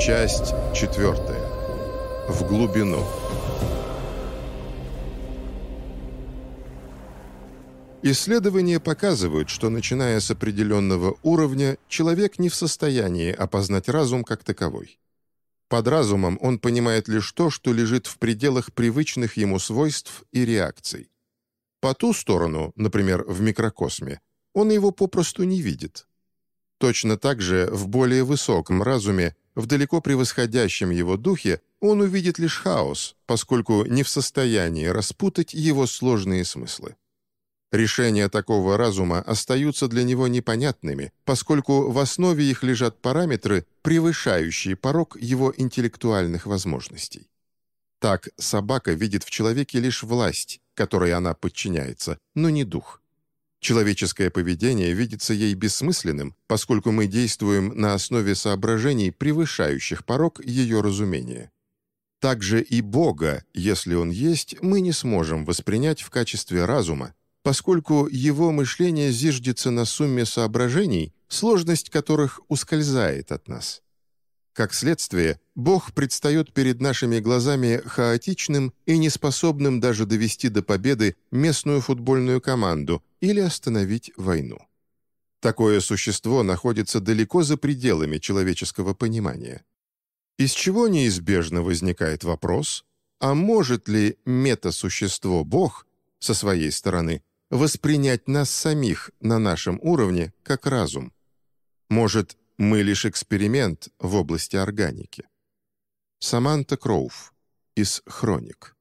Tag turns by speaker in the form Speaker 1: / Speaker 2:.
Speaker 1: Часть четвертая. В глубину. Исследования показывают, что начиная с определенного уровня, человек не в состоянии опознать разум как таковой. Под разумом он понимает лишь то, что лежит в пределах привычных ему свойств и реакций. По ту сторону, например, в микрокосме, он его попросту не видит. Точно так же в более высоком разуме, в далеко превосходящем его духе, он увидит лишь хаос, поскольку не в состоянии распутать его сложные смыслы. Решения такого разума остаются для него непонятными, поскольку в основе их лежат параметры, превышающие порог его интеллектуальных возможностей. Так собака видит в человеке лишь власть, которой она подчиняется, но не дух. Человеческое поведение видится ей бессмысленным, поскольку мы действуем на основе соображений, превышающих порог ее разумения. Также и Бога, если Он есть, мы не сможем воспринять в качестве разума, поскольку его мышление зиждется на сумме соображений, сложность которых ускользает от нас. Как следствие, Бог предстает перед нашими глазами хаотичным и неспособным даже довести до победы местную футбольную команду или остановить войну. Такое существо находится далеко за пределами человеческого понимания. Из чего неизбежно возникает вопрос, а может ли метасущество Бог со своей стороны воспринять нас самих на нашем уровне как разум. Может, мы лишь эксперимент в области органики. Саманта Кроув из «Хроник».